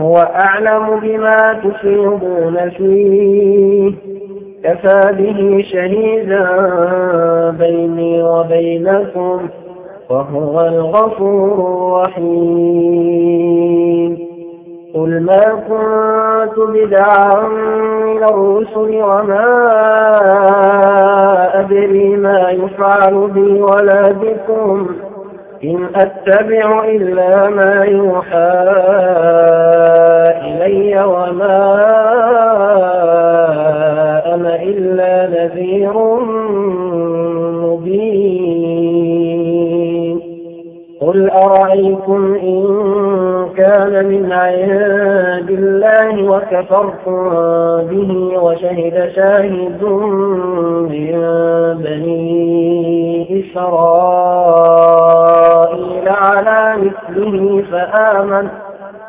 هو أعلم بما تفيضون فيه. كفى به شهيدا بيني وبينكم وهو الغفور الرحيم. قل ما كنت بدعا من الرسل وما أدري ما يفعل بي ولا بكم. إن أتبع إلا ما يوحى إلي وما أنا إلا نذير مبين. قل أرأيكم إن كان من عند الله وكفرتم به وشهد شاهد من بني إسرائيل على مثله فآمن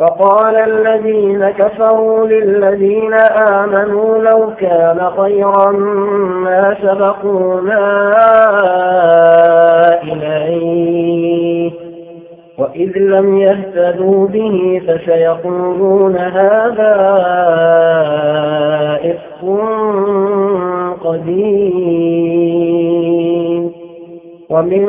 فقال الذين كفروا للذين آمنوا لو كان خيرا ما سبقونا إليه. وإذ لم يهتدوا به فسيقولون هذا إفق قديم. ومن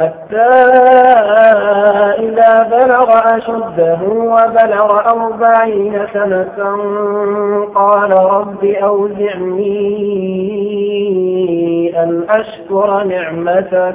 حتى إذا بلغ أشده وبلغ أربعين سنة قال رب أوزعني أن أشكر نعمتك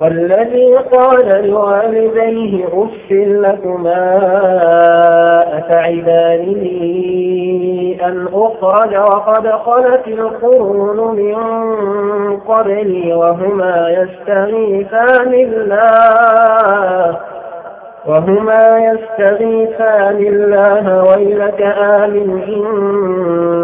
والذي قال لوالديه أف لكما أتعبانني أن أخرج وقد خلت القرون من قبلي وهما يستغيثان الله وهما يستغيثان الله ويلك آمن إن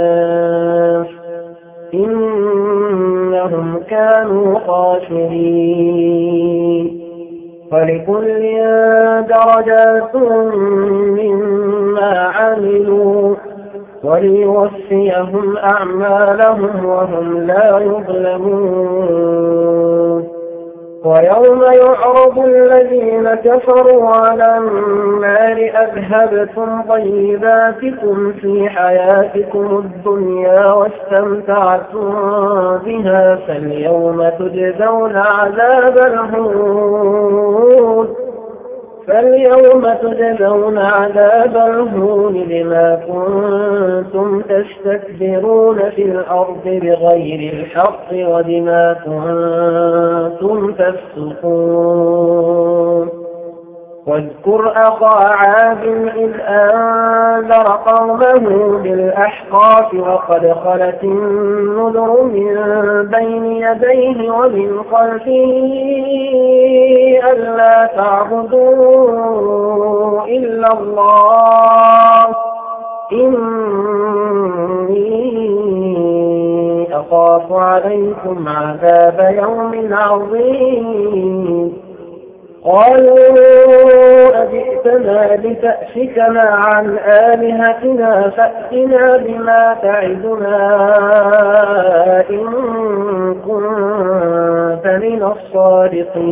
كانوا خاسرين. ولكل درجات مما عملوا وليوفيهم أعمالهم وهم لا يظلمون. ويوم يعرض الذين كفروا على النار أذهبتم طيباتكم في حياتكم الدنيا واستمتعتم بها فاليوم تجزون عذاب الهون فاليوم تجزون عذاب الهون بما كنتم تستكبرون في الأرض بغير الحق وبما كنتم تفسقون. واذكر أخا عاد إذ أنذر قومه بالأحقاف وقد خلت النذر من بين يديه ومن خلفه ألا تعبدوا إلا الله. إني أخاف عليكم عذاب يوم عظيم. قالوا أجئتنا لتأفكنا عن آلهتنا فأتنا بما تعدنا إن كنت من الصادقين.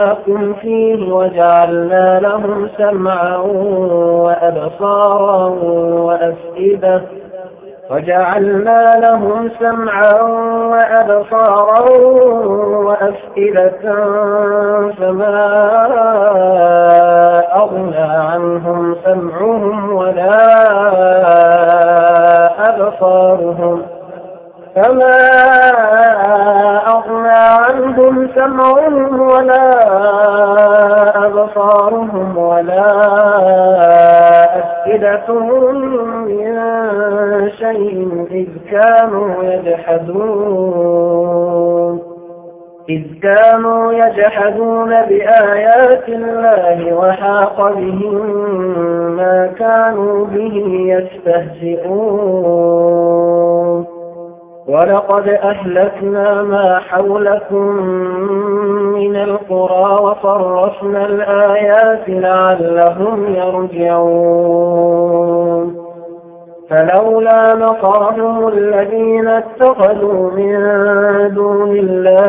أسكناكم فيه وجعلنا لهم سمعا وأبصارا وأفئدة. وجعلنا لهم سمعا وأبصارا وأفئدة. فما أغنى عنهم سمعهم ولا أبصارهم. فما يجحدون بآيات الله وحاق بهم ما كانوا به يستهزئون ولقد أهلكنا ما حولكم من القرى وصرفنا الآيات لعلهم يرجعون فلولا نصرهم الذين اتخذوا من دون الله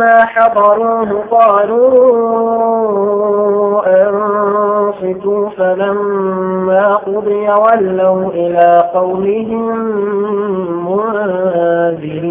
فلما حضروه قالوا أنصتوا فلما قضي ولوا إلى قومهم منذرين.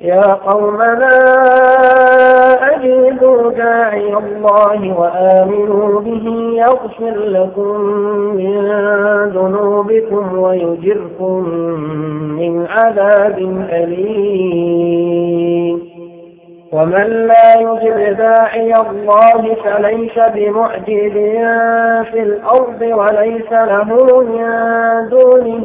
يا قومنا أجيبوا داعي الله وآمنوا به يغفر لكم من ذنوبكم ويجركم من عذاب أليم. ومن لا يجب داعي الله فليس بمعجز في الأرض وليس له من دونه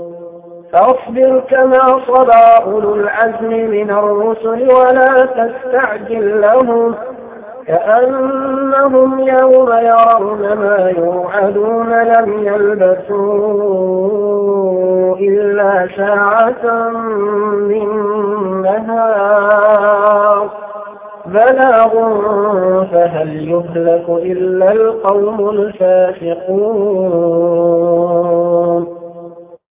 فاصبر كما صبر أولو العزم من الرسل ولا تستعجل لهم كأنهم يوم يرون ما يوعدون لم يلبثوا إلا ساعة من نهار بلاغ فهل يهلك إلا القوم الفاسقون